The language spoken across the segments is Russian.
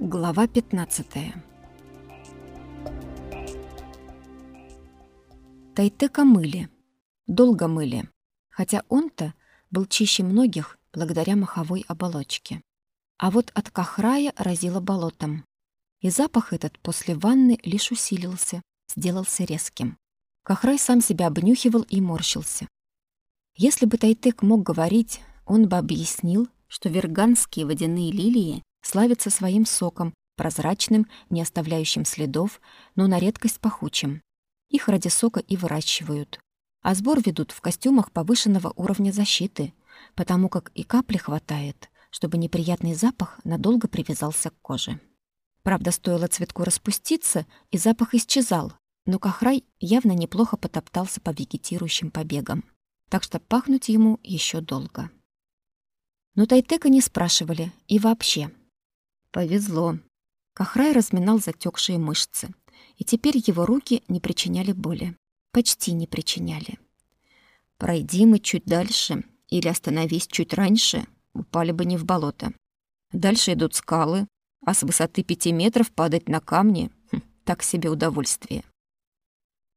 Глава 15 Тайтека мыли. Долго мыли. Хотя он-то был чище многих благодаря маховой оболочке. А вот от Кахрая разило болотом. И запах этот после ванны лишь усилился, сделался резким. Кахрай сам себя обнюхивал и морщился. Если бы Тайтек мог говорить, он бы объяснил, что верганские водяные лилии славятся своим соком, прозрачным, не оставляющим следов, но на редкость пахучим. Их ради сока и выращивают. А сбор ведут в костюмах повышенного уровня защиты, потому как и капли хватает, чтобы неприятный запах надолго привязался к коже. Правда, стоило цветку распуститься, и запах исчезал, но Кахрай явно неплохо потоптался по вегетирующим побегам, так что пахнуть ему еще долго. Но Тайтека не спрашивали и вообще. Повезло. Кахрай разминал затекшие мышцы, и теперь его руки не причиняли боли. Почти не причиняли. Пройди мы чуть дальше или остановись чуть раньше, упали бы не в болото. Дальше идут скалы, а с высоты пяти метров падать на камни хм, — так себе удовольствие.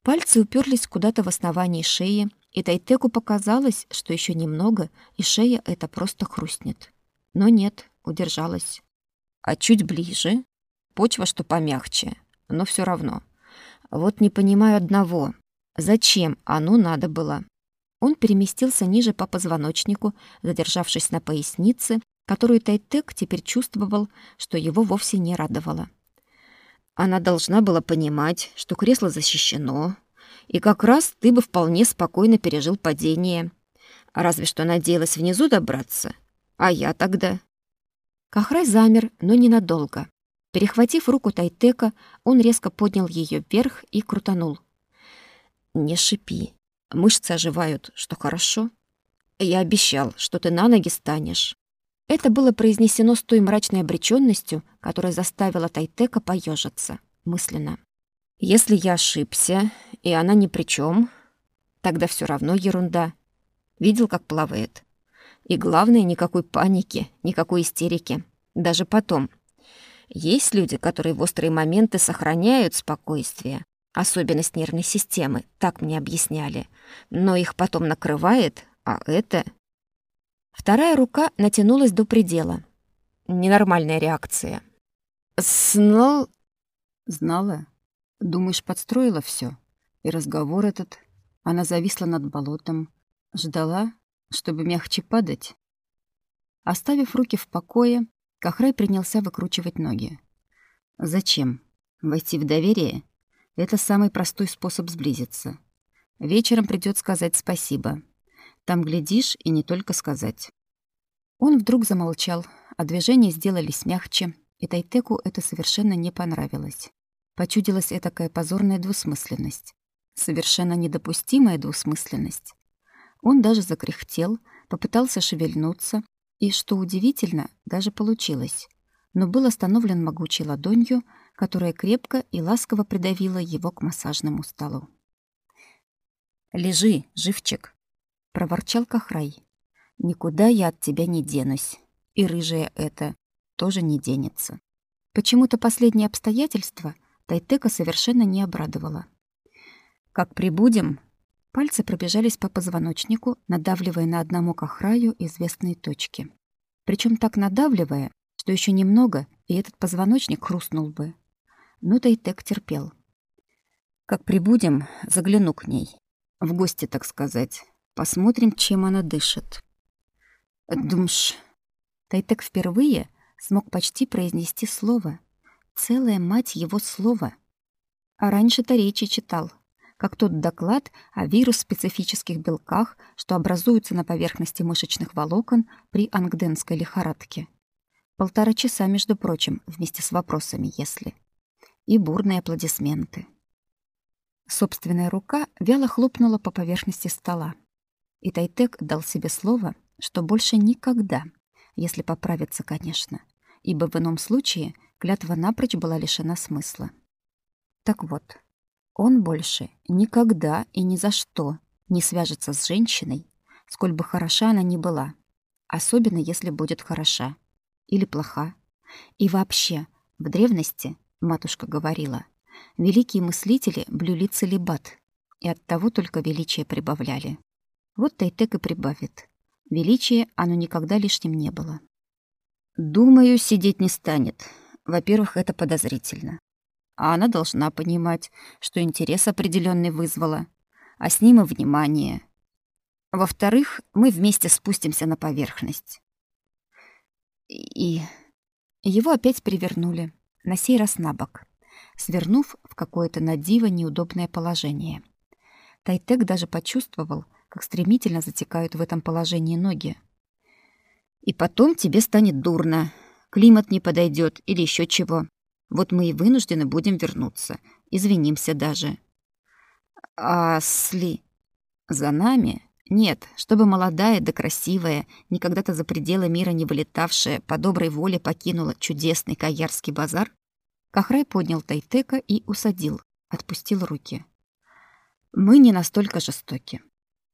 Пальцы уперлись куда-то в основании шеи, и Тайтеку показалось, что еще немного, и шея это просто хрустнет. Но нет, удержалась. А чуть ближе, почва что помягче, но все равно. Вот не понимаю одного. Зачем оно надо было? Он переместился ниже по позвоночнику, задержавшись на пояснице, которую Тайтек теперь чувствовал, что его вовсе не радовало. Она должна была понимать, что кресло защищено, и как раз ты бы вполне спокойно пережил падение. Разве что надеялась внизу добраться. А я тогда... Кахрай замер, но ненадолго. Перехватив руку Тайтека, он резко поднял ее вверх и крутанул. «Не шипи. Мышцы оживают, что хорошо. Я обещал, что ты на ноги станешь». Это было произнесено с той мрачной обречённостью, которая заставила Тайтека поежиться мысленно. «Если я ошибся, и она ни при чем, тогда все равно ерунда. Видел, как плавает? И главное, никакой паники, никакой истерики. Даже потом. Есть люди, которые в острые моменты сохраняют спокойствие, особенность нервной системы, так мне объясняли. Но их потом накрывает, а это... Вторая рука натянулась до предела. Ненормальная реакция. Знал... Знала? Думаешь, подстроила все? И разговор этот... Она зависла над болотом, ждала, чтобы мягче падать. Оставив руки в покое, Кахрай принялся выкручивать ноги. Зачем? Войти в доверие — это самый простой способ сблизиться. Вечером придёт сказать спасибо. Там глядишь, и не только сказать. Он вдруг замолчал, а движения сделались мягче, и Тайтеку это совершенно не понравилось. Почудилась этакая позорная двусмысленность. Совершенно недопустимая двусмысленность. Он даже закряхтел, попытался шевельнуться, и, что удивительно, даже получилось. Но был остановлен могучей ладонью, которая крепко и ласково придавила его к массажному столу. «Лежи, живчик!» — проворчал Кахрай. «Никуда я от тебя не денусь, и рыжая это тоже не денется». Почему-то последнее обстоятельство Тайтека совершенно не обрадовала. Как прибудем, пальцы пробежались по позвоночнику, надавливая на одному кахраю известные точки. Причем так надавливая, что еще немного, и этот позвоночник хрустнул бы. Но Тайтек терпел. Как прибудем, загляну к ней. В гости, так сказать. Посмотрим, чем она дышит. Думш. Тайтек впервые смог почти произнести слово — Целая мать его слова. А раньше-то речи читал, как тот доклад о вирус-специфических белках, что образуются на поверхности мышечных волокон при ангденской лихорадке. Полтора часа, между прочим, вместе с вопросами «если». И бурные аплодисменты. Собственная рука вяло хлопнула по поверхности стола. И Тайтек дал себе слово, что больше никогда, если поправится, конечно, ибо в ином случае клятва напрочь была лишена смысла. Так вот, он больше никогда и ни за что не свяжется с женщиной, сколь бы хороша она ни была, особенно если будет хороша или плоха. И вообще, В древности, матушка говорила, великие мыслители блюли целебат, и оттого только величие прибавляли. Вот Тайтек и прибавит. Величие оно никогда лишним не было. Думаю, сидеть не станет. Во-первых, это подозрительно. А она должна понимать, что интерес определенный вызвала, а с ним и внимание. Во-вторых, мы вместе спустимся на поверхность. И его опять перевернули, на сей раз на бок, свернув в какое-то надиво неудобное положение. Тайтек даже почувствовал, как стремительно затекают в этом положении ноги. И потом тебе станет дурно. Климат не подойдет или еще чего. Вот мы и вынуждены будем вернуться. Извинимся даже. А сли за нами? Нет, чтобы молодая да красивая, никогда-то за пределы мира не вылетавшая, по доброй воле покинула чудесный Каярский базар, Кахрай поднял Тайтека и усадил, отпустил руки. Мы не настолько жестоки.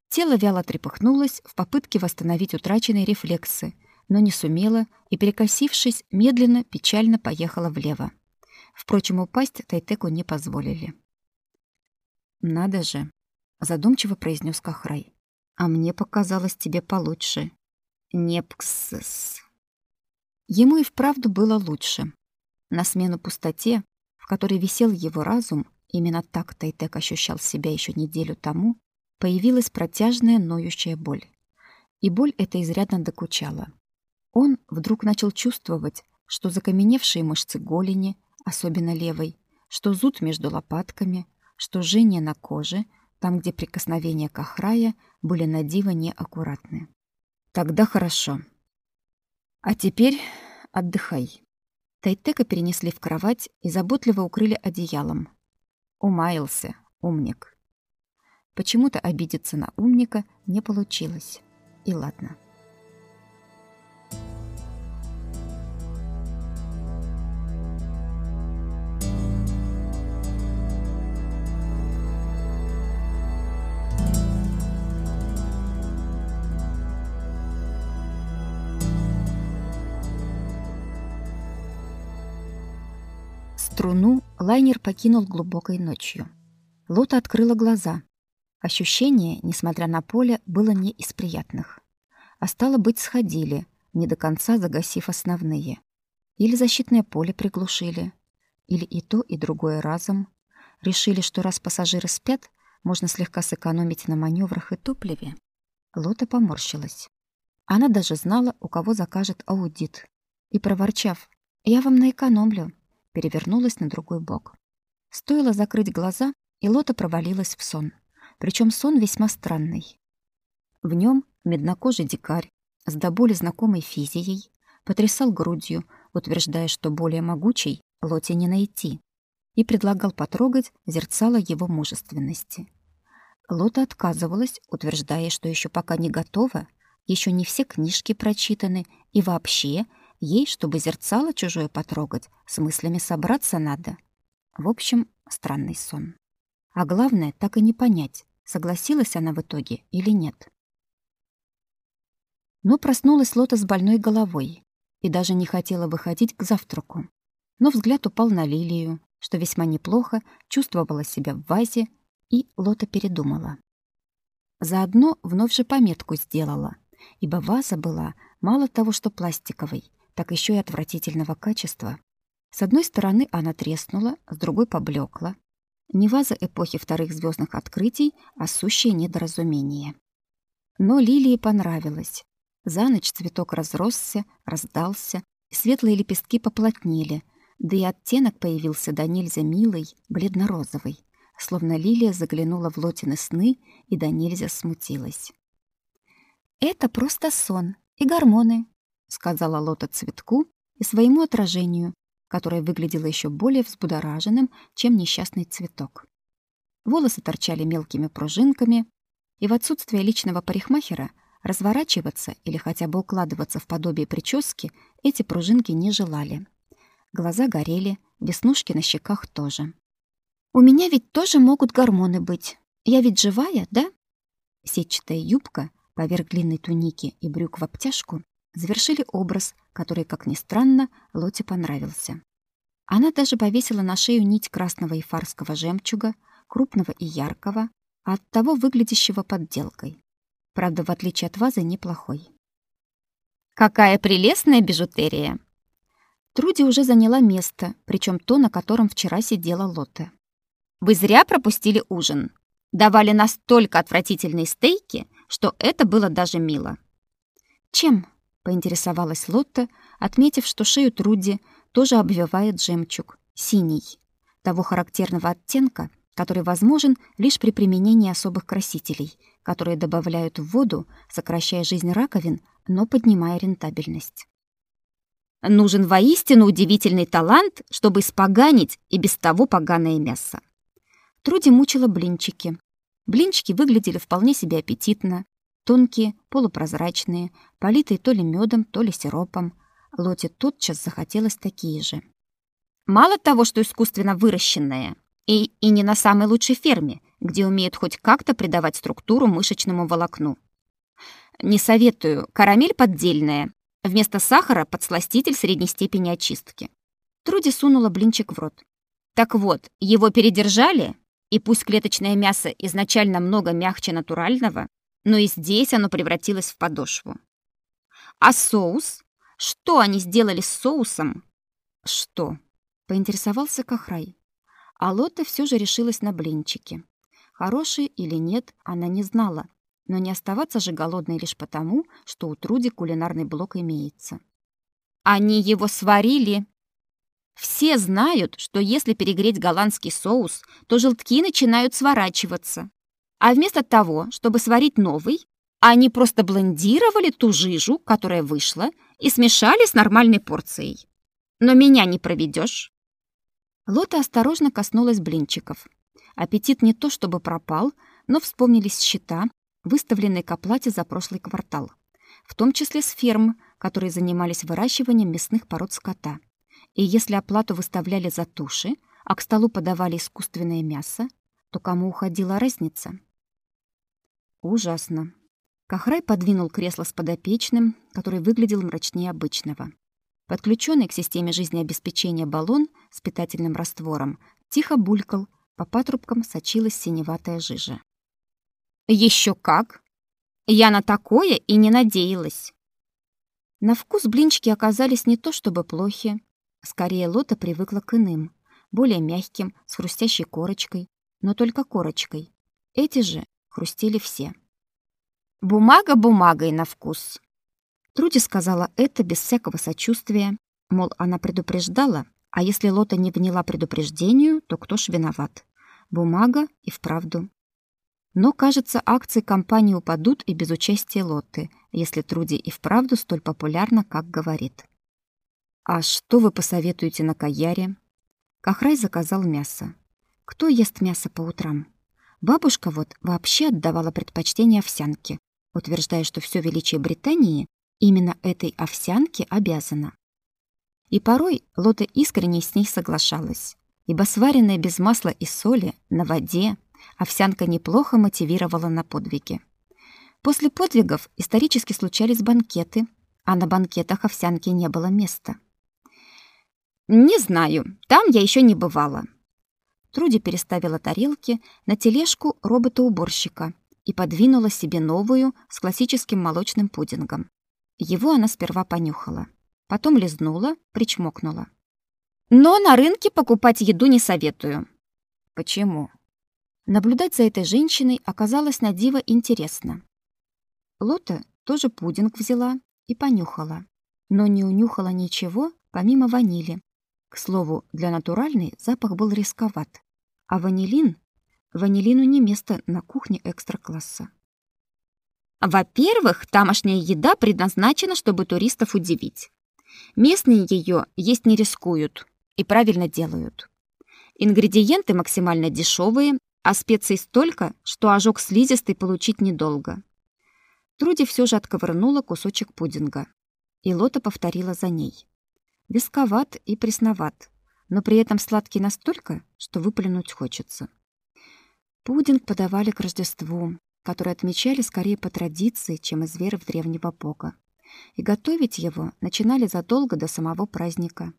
Тело вяло трепыхнулось в попытке восстановить утраченные рефлексы, но не сумело и, перекосившись, медленно, печально поехала влево. Впрочем, упасть Тайтеку не позволили. «Надо же», — задумчиво произнес Кахрай. «А мне показалось тебе получше. Непксс». Ему и вправду было лучше. На смену пустоте, в которой висел его разум, именно так Тайтек ощущал себя еще неделю тому, появилась протяжная ноющая боль. И боль эта изрядно докучала. Он вдруг начал чувствовать, что закаменевшие мышцы голени, особенно левой, что зуд между лопатками, что жжение на коже, там, где прикосновения к охрая были на диво неаккуратны. Тогда хорошо. А теперь отдыхай. Тайтека перенесли в кровать и заботливо укрыли одеялом. Умаился, умник. Почему-то обидеться на умника не получилось. И ладно. Струну лайнер покинул глубокой ночью. Лота открыла глаза. Ощущение, несмотря на поле, было не из приятных. А стало быть, сходили, не до конца загасив основные. Или защитное поле приглушили, или и то, и другое разом. Решили, что раз пассажиры спят, можно слегка сэкономить на маневрах и топливе. Лота поморщилась. Она даже знала, у кого закажет аудит. И, проворчав, «Я вам наэкономлю», перевернулась на другой бок. Стоило закрыть глаза, и Лота провалилась в сон причем сон весьма странный. В нем меднокожий дикарь с до боли знакомой физией потрясал грудью, утверждая, что более могучей Лоте не найти, и предлагал потрогать зерцало его мужественности. Лота отказывалась, утверждая, что еще пока не готова, еще не все книжки прочитаны, и вообще ей, чтобы зерцало чужое потрогать, с мыслями собраться надо. В общем, странный сон. А главное, так и не понять, согласилась она в итоге или нет. Но проснулась Лота с больной головой и даже не хотела выходить к завтраку. Но взгляд упал на Лилию, что весьма неплохо чувствовала себя в вазе, и Лота передумала. Заодно вновь же пометку сделала, ибо ваза была мало того, что пластиковой, так еще и отвратительного качества. С одной стороны она треснула, с другой поблекла, не ваза эпохи вторых звездных открытий, а сущее недоразумение. Но Лилии понравилось. За ночь цветок разросся, раздался, и светлые лепестки поплотнели, да и оттенок появился до нельзя милый, бледно-розовый, словно лилия заглянула в Лотины сны и до нельзя смутилась. «Это просто сон и гормоны», — сказала Лота цветку и своему отражению, которое выглядело еще более взбудораженным, чем несчастный цветок. Волосы торчали мелкими пружинками, и в отсутствие личного парикмахера разворачиваться или хотя бы укладываться в подобие прически эти пружинки не желали. Глаза горели, веснушки на щеках тоже. «У меня ведь тоже могут гормоны быть. Я ведь живая, да?» Сетчатая юбка поверх длинной туники и брюк в обтяжку завершили образ, который, как ни странно, Лоте понравился. Она даже повесила на шею нить красного и фарского жемчуга, крупного и яркого, а от того выглядящего подделкой. Правда, в отличие от вазы, неплохой. «Какая прелестная бижутерия!» Труди уже заняла место, причем то, на котором вчера сидела Лотте. «Вы зря пропустили ужин. Давали настолько отвратительные стейки, что это было даже мило». «Чем?» — поинтересовалась Лотта, отметив, что шею Труди тоже обвивает жемчуг, синий, того характерного оттенка, который возможен лишь при применении особых красителей, которые добавляют в воду, сокращая жизнь раковин, но поднимая рентабельность. Нужен воистину удивительный талант, чтобы испоганить и без того поганое мясо. Труди мучила блинчики. Блинчики выглядели вполне себе аппетитно, тонкие, полупрозрачные, политые то ли медом, то ли сиропом, Лоте тотчас захотелось такие же. Мало того, что искусственно выращенное, и, и не на самой лучшей ферме, где умеют хоть как-то придавать структуру мышечному волокну. Не советую, карамель поддельная. Вместо сахара подсластитель средней степени очистки. Труди сунула блинчик в рот. Так вот, его передержали, и пусть клеточное мясо изначально много мягче натурального, но и здесь оно превратилось в подошву. А соус? Что они сделали с соусом? Что? Поинтересовался Кахрай. А Лотта все же решилась на блинчики. Хорошие или нет, она не знала, но не оставаться же голодной лишь потому, что у Труди кулинарный блок имеется. Они его сварили. Все знают, что если перегреть голландский соус, то желтки начинают сворачиваться. А вместо того, чтобы сварить новый, они просто блендировали ту жижу, которая вышла, и смешали с нормальной порцией. Но меня не проведешь. Лота осторожно коснулась блинчиков. Аппетит не то чтобы пропал, но вспомнились счета, выставленные к оплате за прошлый квартал, в том числе с ферм, которые занимались выращиванием мясных пород скота. И если оплату выставляли за туши, а к столу подавали искусственное мясо, то кому уходила разница? Ужасно. Кахрай подвинул кресло с подопечным, который выглядел мрачнее обычного. Подключенный к системе жизнеобеспечения баллон с питательным раствором тихо булькал, по патрубкам сочилась синеватая жижа. Еще как! Я на такое и не надеялась. На вкус блинчики оказались не то чтобы плохи. Скорее, Лота привыкла к иным, более мягким, с хрустящей корочкой, но только корочкой. Эти же хрустели все. Бумага бумагой на вкус. Труди сказала это без всякого сочувствия, мол, она предупреждала, а если Лота не вняла предупреждению, то кто ж виноват? Бумага и вправду. Но, кажется, акции компании упадут и без участия Лоты, если Труди и вправду столь популярна, как говорит. А что вы посоветуете на Каяре? Кахрай заказал мясо. Кто ест мясо по утрам? Бабушка вот вообще отдавала предпочтение овсянке, утверждая, что все величие Британии именно этой овсянке обязано. И порой Лота искренне с ней соглашалась, ибо сваренная без масла и соли на воде овсянка неплохо мотивировала на подвиги. После подвигов исторически случались банкеты, а на банкетах овсянки не было места. Не знаю, там я еще не бывала. Труди переставила тарелки на тележку робота-уборщика и подвинула себе новую с классическим молочным пудингом. Его она сперва понюхала, потом лизнула, причмокнула. Но на рынке покупать еду не советую. Почему? Наблюдать за этой женщиной оказалось на диво интересно. Лота тоже пудинг взяла и понюхала, но не унюхала ничего, помимо ванили. К слову, для натуральной запах был рисковат, а ванилин Ванилину не место на кухне экстра-класса. Во-первых, тамошняя еда предназначена, чтобы туристов удивить. Местные ее есть не рискуют и правильно делают. Ингредиенты максимально дешевые, а специй столько, что ожог слизистый получить недолго. Труди все же отковырнула кусочек пудинга, и Лота повторила за ней. Висковат и пресноват, но при этом сладкий настолько, что выплюнуть хочется. Пудинг подавали к Рождеству, которое отмечали скорее по традиции, чем из веры в древнего бога. И готовить его начинали задолго до самого праздника.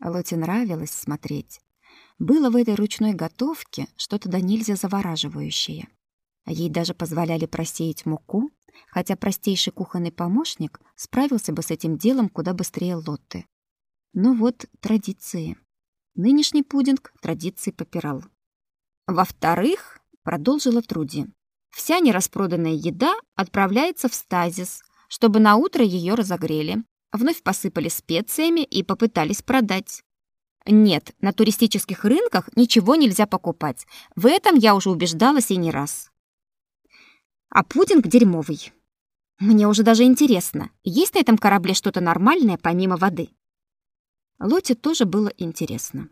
Лоте нравилось смотреть. Было в этой ручной готовке что-то до нельзя завораживающее. Ей даже позволяли просеять муку, хотя простейший кухонный помощник справился бы с этим делом куда быстрее Лотты. Но вот традиции. Нынешний пудинг традиции попирал. Во-вторых, продолжила Труди, вся нераспроданная еда отправляется в стазис, чтобы на утро ее разогрели, вновь посыпали специями и попытались продать. Нет, на туристических рынках ничего нельзя покупать. В этом я уже убеждалась и не раз. А пудинг дерьмовый. Мне уже даже интересно, есть на этом корабле что-то нормальное помимо воды. Лоте тоже было интересно.